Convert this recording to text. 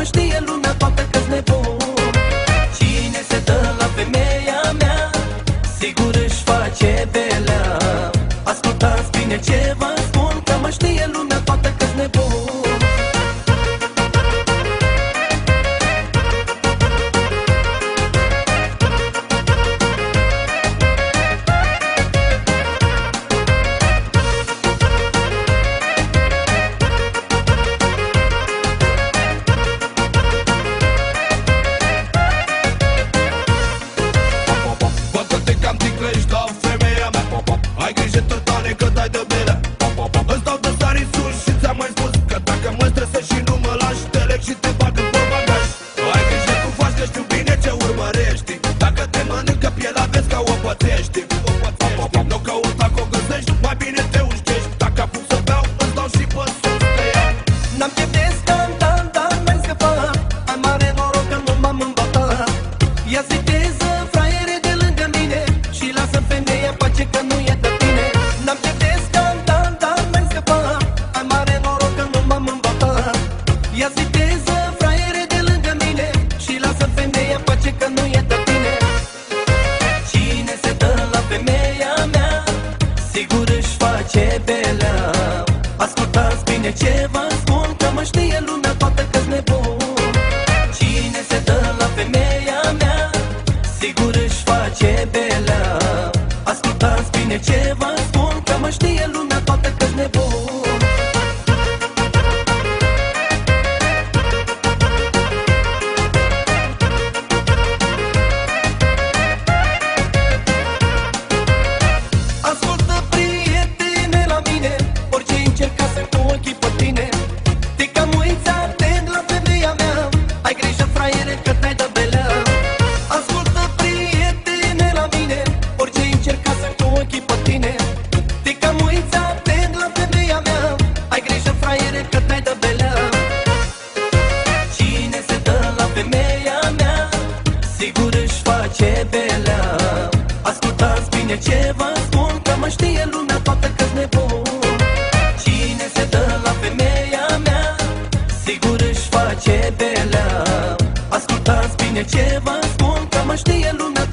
mă știe lumea toată că-s nebun. Cine se dă la femeia mea Sigur își face belea. Ascultați bine ce vă Ia ziteză, fraiere de lângă mine Și lasă femeia pace că nu e de tine Cine se dă la femeia mea Sigur își face belea Ascultați bine ce vă spun Că mă știe lumea toată că-s nebun. Cine se dă la femeia mea Sigur își face belea Ascultați bine ce vă spun Că mă știe lumea bine ce vă spun Că mă știe lumea toată că-s nebun. Cine se dă la femeia mea Sigur își face belea Ascultați bine ce vă spun Că mă știe lumea